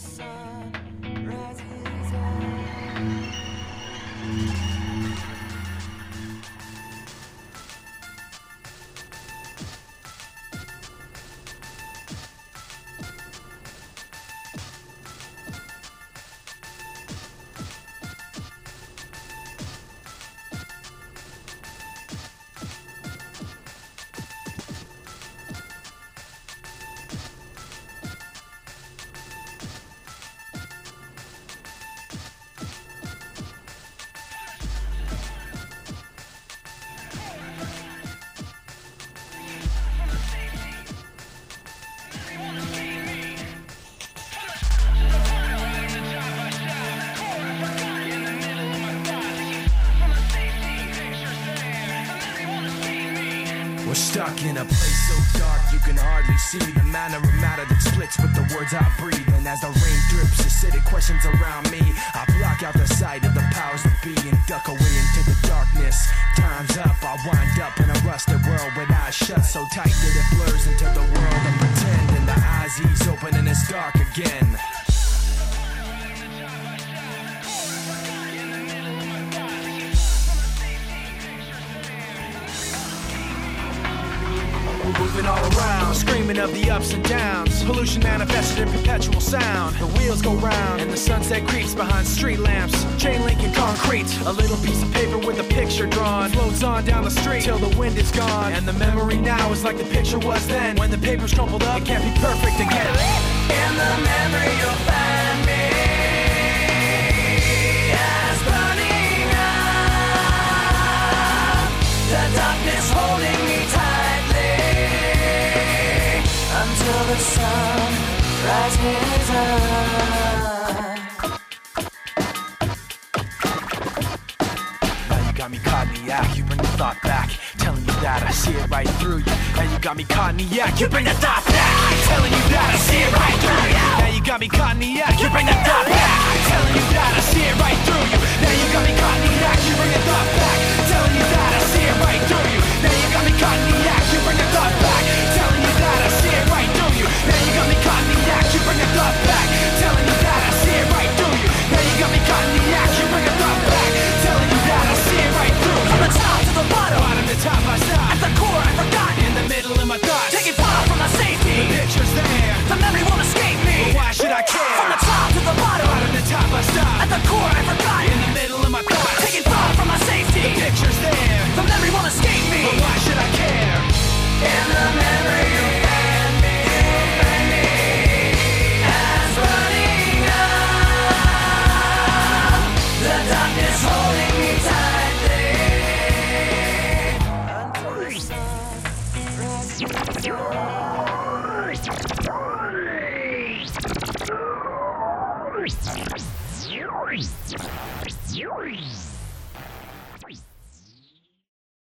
sun We're stuck in a place so dark you can hardly see the manner of matter that splits with the words I breathe. And as the rain drips, acidic questions around me, I block out the sight of the powers that be and duck away into the darkness. Time's up, I wind up in a rusted world with eyes shut so tight that it blurs into the world and pretend. And the eyes ease open and it's dark again. All around, screaming of the ups and downs. Pollution manifested in perpetual sound. The wheels go round, and the sunset creeps behind street lamps. Chain link and concrete. A little piece of paper with a picture drawn. Floats on down the street till the wind is gone. And the memory now is like the picture was then. When the paper's crumpled up, it can't be perfect again. In the memory you'll find me sun rises up. Now you got me caught in the act, you bring the thought back. Telling you that I see it right through you. Now you got me caught in the act, you bring the thought back. Telling you that I see it right through you. Now you got me caught in the act, you bring the thought sun rises.